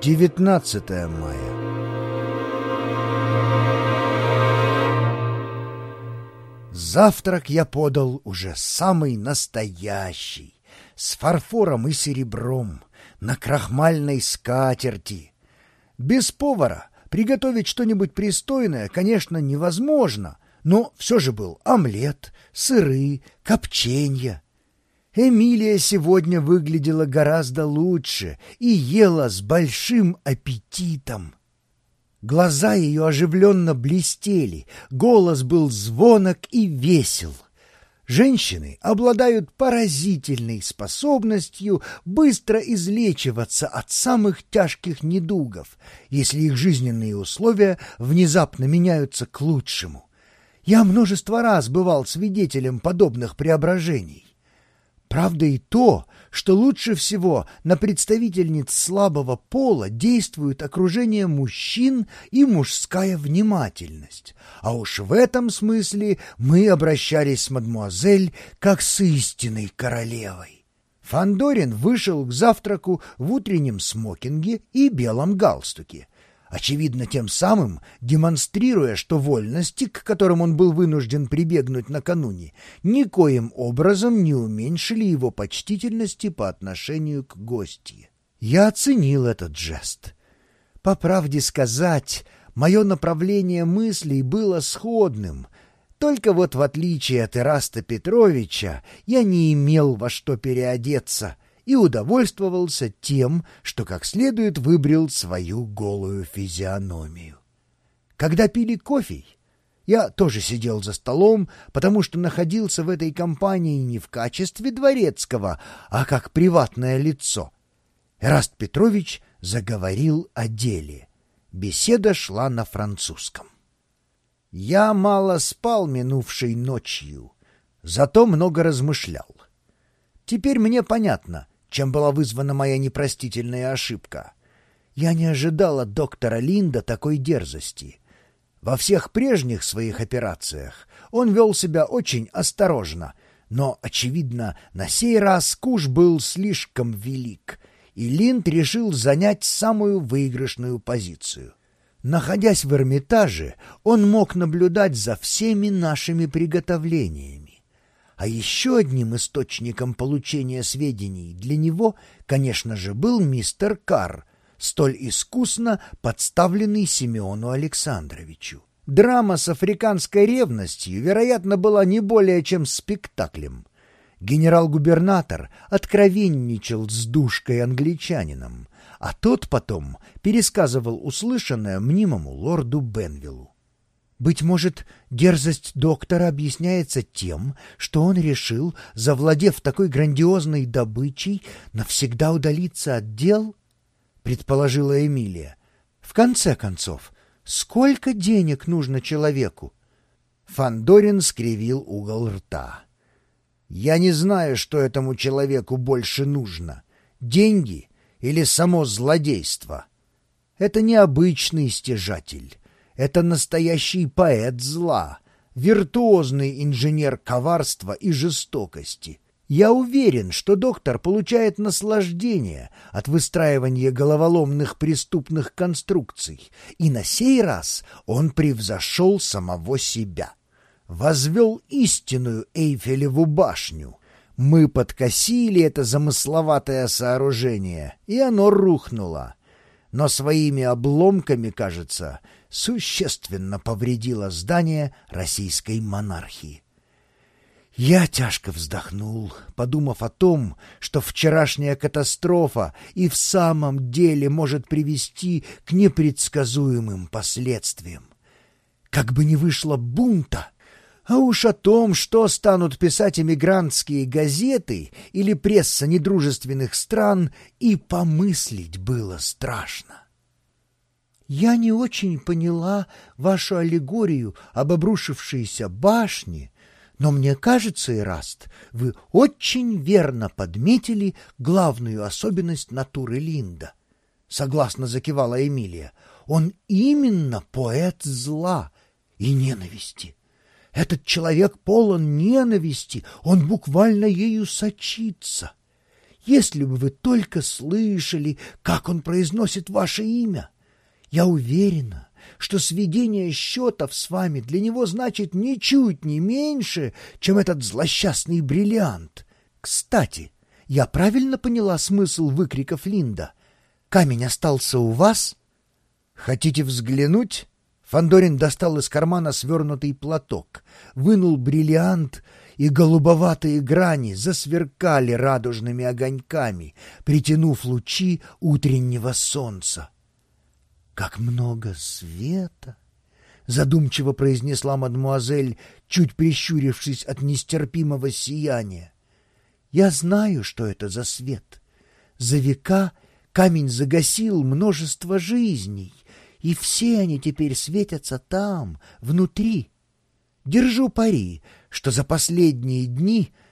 19 мая. Завтрак я подал уже самый настоящий, с фарфором и серебром, на крахмальной скатерти. Без повара приготовить что-нибудь пристойное, конечно, невозможно, но все же был омлет, сыры, копченья. Эмилия сегодня выглядела гораздо лучше и ела с большим аппетитом. Глаза ее оживленно блестели, голос был звонок и весел. Женщины обладают поразительной способностью быстро излечиваться от самых тяжких недугов, если их жизненные условия внезапно меняются к лучшему. Я множество раз бывал свидетелем подобных преображений. Правда и то, что лучше всего на представительниц слабого пола действует окружение мужчин и мужская внимательность. А уж в этом смысле мы обращались с мадмуазель как с истинной королевой. Фандорин вышел к завтраку в утреннем смокинге и белом галстуке очевидно тем самым демонстрируя, что вольности, к которым он был вынужден прибегнуть накануне, никоим образом не уменьшили его почтительности по отношению к гостье. Я оценил этот жест. По правде сказать, мое направление мыслей было сходным, только вот в отличие от Ираста Петровича я не имел во что переодеться — и удовольствовался тем, что как следует выбрил свою голую физиономию. Когда пили кофе, я тоже сидел за столом, потому что находился в этой компании не в качестве дворецкого, а как приватное лицо. Эраст Петрович заговорил о деле. Беседа шла на французском. Я мало спал минувшей ночью, зато много размышлял. Теперь мне понятно, чем была вызвана моя непростительная ошибка. Я не ожидал от доктора Линда такой дерзости. Во всех прежних своих операциях он вел себя очень осторожно, но, очевидно, на сей раз куш был слишком велик, и Линд решил занять самую выигрышную позицию. Находясь в Эрмитаже, он мог наблюдать за всеми нашими приготовлениями. А еще одним источником получения сведений для него, конечно же, был мистер Карр, столь искусно подставленный Симеону Александровичу. Драма с африканской ревностью, вероятно, была не более чем спектаклем. Генерал-губернатор откровенничал с душкой-англичанином, а тот потом пересказывал услышанное мнимому лорду Бенвиллу. Быть может, дерзость доктора объясняется тем, что он решил, завладев такой грандиозной добычей, навсегда удалиться от дел? Предположила Эмилия. В конце концов, сколько денег нужно человеку? Фандорин скривил угол рта. Я не знаю, что этому человеку больше нужно — деньги или само злодейство. Это необычный стяжатель. Это настоящий поэт зла, виртуозный инженер коварства и жестокости. Я уверен, что доктор получает наслаждение от выстраивания головоломных преступных конструкций, и на сей раз он превзошел самого себя. Возвел истинную Эйфелеву башню. Мы подкосили это замысловатое сооружение, и оно рухнуло. Но своими обломками, кажется, существенно повредила здание российской монархии. Я тяжко вздохнул, подумав о том, что вчерашняя катастрофа и в самом деле может привести к непредсказуемым последствиям. Как бы ни вышло бунта, а уж о том, что станут писать эмигрантские газеты или пресса недружественных стран, и помыслить было страшно. Я не очень поняла вашу аллегорию об обрушившейся башне, но мне кажется, Ираст, вы очень верно подметили главную особенность натуры Линда. Согласно закивала Эмилия, он именно поэт зла и ненависти. Этот человек полон ненависти, он буквально ею сочится. Если бы вы только слышали, как он произносит ваше имя. Я уверена, что сведение счетов с вами для него значит ничуть не меньше, чем этот злосчастный бриллиант. Кстати, я правильно поняла смысл выкриков Линда? Камень остался у вас? Хотите взглянуть? Фандорин достал из кармана свернутый платок, вынул бриллиант, и голубоватые грани засверкали радужными огоньками, притянув лучи утреннего солнца. «Как много света!» — задумчиво произнесла мадмуазель, чуть прищурившись от нестерпимого сияния. «Я знаю, что это за свет. За века камень загасил множество жизней, и все они теперь светятся там, внутри. Держу пари, что за последние дни